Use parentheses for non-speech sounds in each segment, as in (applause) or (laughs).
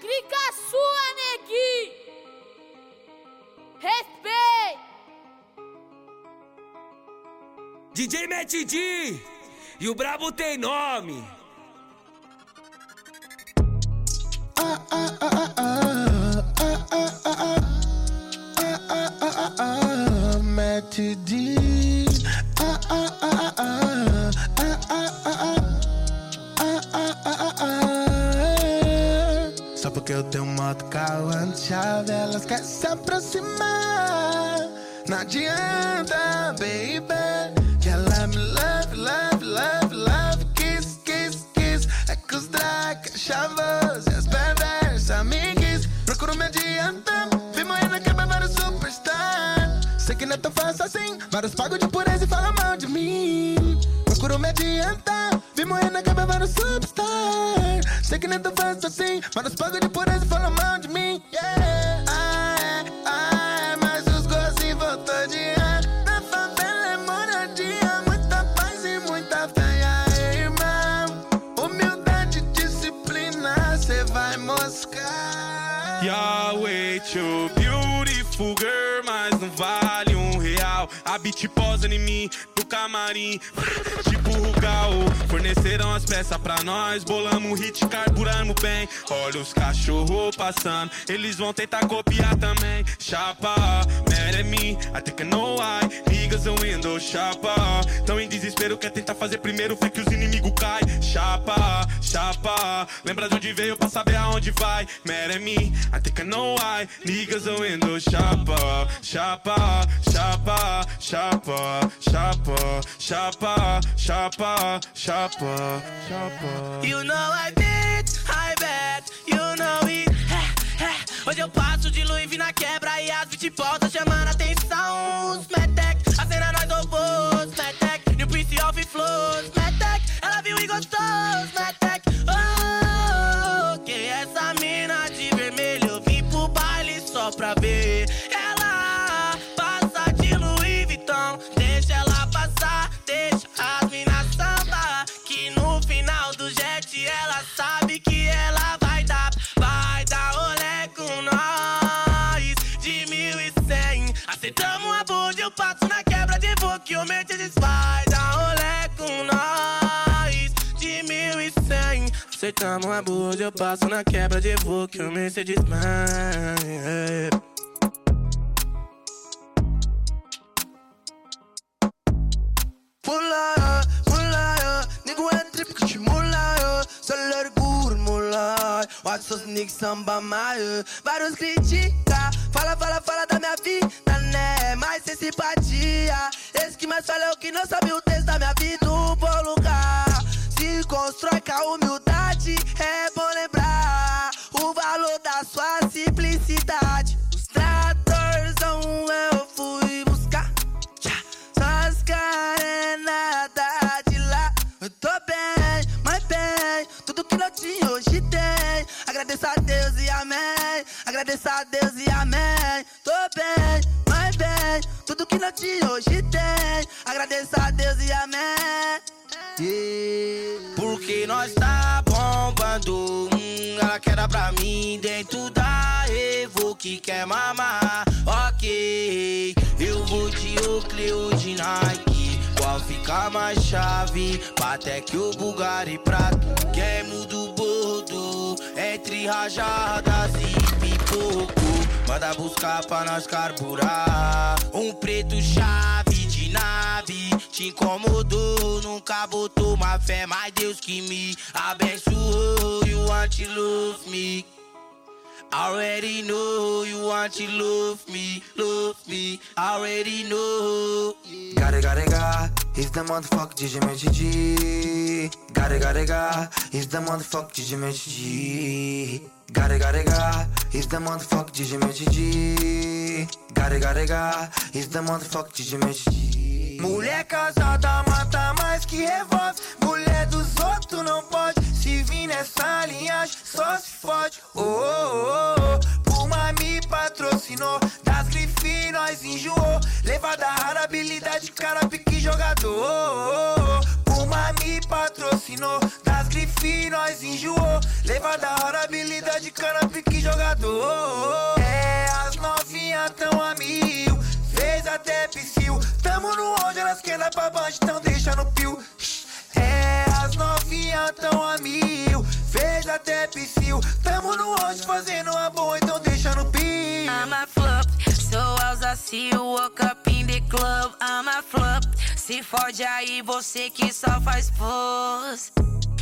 grica sua, negui. Respeito. DJ Matt e o brabo tem nome. Porque eu tenho moto, carro, chave, elas querem se aproximar. Não adianta, baby. Que ela me love, love, love, love, kiss, kiss, kiss. É que os drag, chavos e as perversas, amigues. Procuro me adiantar, vi morena que é vários superstar. Sei que não é tão fácil assim, vários pagam de pureza e falam mal de mim. Procuro me adiantar, morena que é vários superstar. Sei que é tão fácil assim, vários pagam de pureza falam mal de mim. Yeah. Ah, é, ah, é, mas os gostos voltou de ar. Na favela é moradia, muita paz e muita fé. Aí, irmão, humildade, disciplina, cê vai moscar. Yahweh, too beautiful girl, mas não vale um real. A beat posa em mim, do camarim, (laughs) tipo Rugal. Peças pra nós, bolamos hit, carburamos bem. Olha os cachorros passando, eles vão tentar copiar também. Chapa, mad at me, I think I know why. Niggas are window, chapa. Tão em desespero, quer tentar fazer primeiro, fé que os inimigos caem. Chapa, chapa, lembra de onde veio pra saber aonde vai. Mad at me, I think I know why. Niggas are window, chapa, chapa, chapa, chapa, chapa, chapa, chapa, chapa, chapa. You know I bet, I bet, you know it. É, é. Hoje eu passo de Louis na quebra e as beat volta chamando atenção. Os Metec, a cena nós robôs, Metec, New Prince of Flows, Metec, ela viu e gostou, os Metec. Oh, que essa mina de vermelho, eu vim pro baile só pra Mercedes vai dar olé com nós. De mil e cem, aceitamos a bunda, eu passo na quebra de voo que o Mercedes vai. Moulaya, moulaya, nigga went trip que je moulaya, salário guru moulaya, watch seus niggas samba maio, vários critica, fala, fala, fala da minha vida, né, mas sem simpatia, que mais fala é o que não sabe o texto da minha vida, um bom lugar, se constrói com a humildade, é bom lembrar, o valor da sua simplicidade, os tratorzão eu fui buscar, tchá, as carenadas de lá. Eu tô bem, mas bem, tudo que não tinha hoje tem. Agradeço a Deus e amém. Agradeço a Deus e amém. Tô bem, que não tinha hoje tem. Agradeço a Deus e amém. Porque nós tá bombando. Hum, ela quer pra mim dentro da Evo que quer mamar. Ok, eu vou de Oakley ou de Nike. Qual fica mais chave? Patek ou Bugatti Prato? Queimo do bordo entre rajadas e pipoco. Manda buscar pra nós carburar. Um preto chave de nave te incomodou, nunca botou uma fé, mas Deus que me abençoou. You want to love me? Already know you want to love me, love me. Already know. Gotta, gotta, got. He's the motherfucker DJ Magic G. Gotta, gotta, got. He's the motherfucker DJ Magic G. Gotta, gotta, got. He's the motherfucker DJ Magic G. Gotta, gotta, got. He's the motherfucker DJ Magic. Mulher casada mata mais que revólver. Mulher dos outros não pode. Se vir nessa linhagem, só se fode. Oh, oh, oh. Puma me patrocinou. Das grifes nós enjoou. Levada rara, habilidade, cara, pique jogador. Oh, oh, oh. Me patrocinou. Das grifes nós enjoou. Leva da hora, habilidade, cana, pique jogador. É, as novinhas tão a mil, fez até psiu. Tamo no onde elas querem pra baixo, então deixa no pio. É, as novinhas tão a mil, fez até psiu. Tamo no onde fazendo uma boa, então deixa no pio. I'm a flop, so I see you walk up in the club, I'm a flop. Se fode aí, você que só faz pose.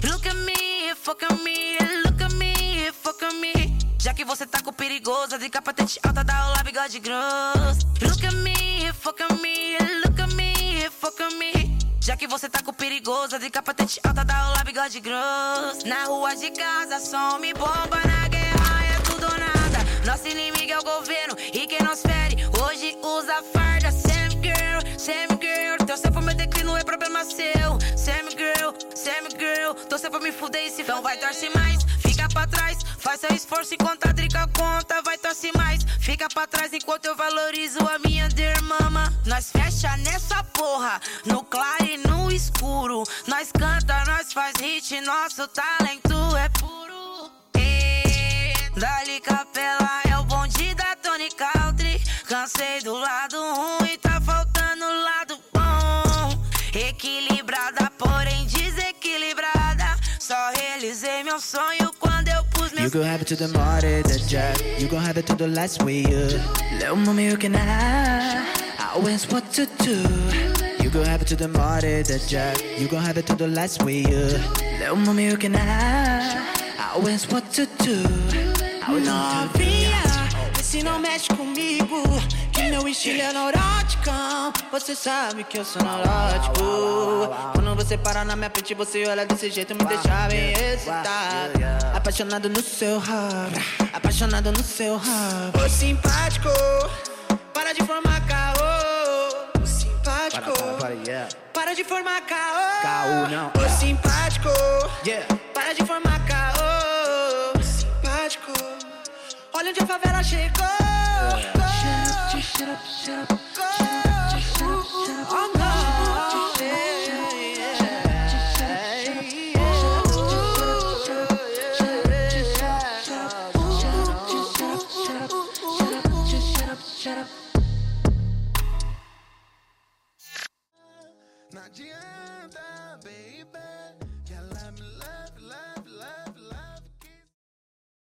Look at me, fuck at me, look at me, fuck at me. Já que você tá com perigosa, de capacete alta, dá o lá bigode grosso. Look at me, fuck at me, look at me, fuck at me. Já que você tá com perigosa, de capacete alta, dá o lá bigode grosso. Na rua de casa, some me bomba, na guerra é tudo ou nada. Nosso inimigo é o governo e quem problema seu. Sam girl, Sam girl, torcer pra me fuder e se Então vai torce mais, fica pra trás. Faz seu esforço enquanto a drica conta, vai torce mais. Fica pra trás enquanto eu valorizo a minha dear mama. Nós fecha nessa porra, no claro e no escuro. Nós canta, nós faz hit, nosso talento é puro. E Dali Capela é o bonde da Tony Country. Cansei do lado ruim, meu sonho quando eu pus You meus gon' have it to the morning, the jack. You gon' have it to the last. Little mommy, you can have. I always what to do. You gon' have it to the morning, the jack. You gon' have it to the last yeah. Little mommy, you can have. I always what to do. Novinha, vê se não mexe comigo meu estilo é neurótico. Você sabe que eu sou neurótico. Quando você para na minha frente Você olha desse jeito Me deixa bem excitado Apaixonado no seu rabo Apaixonado no seu rabo. Ô simpático Para de formar caô. Ô simpático Para de formar caô. Caô, não. Ô simpático Yeah. Para de formar caô. Simpático Olha onde a favela chegou Just shut up, shut up. Shut up, just shut up, shut up. I'm not.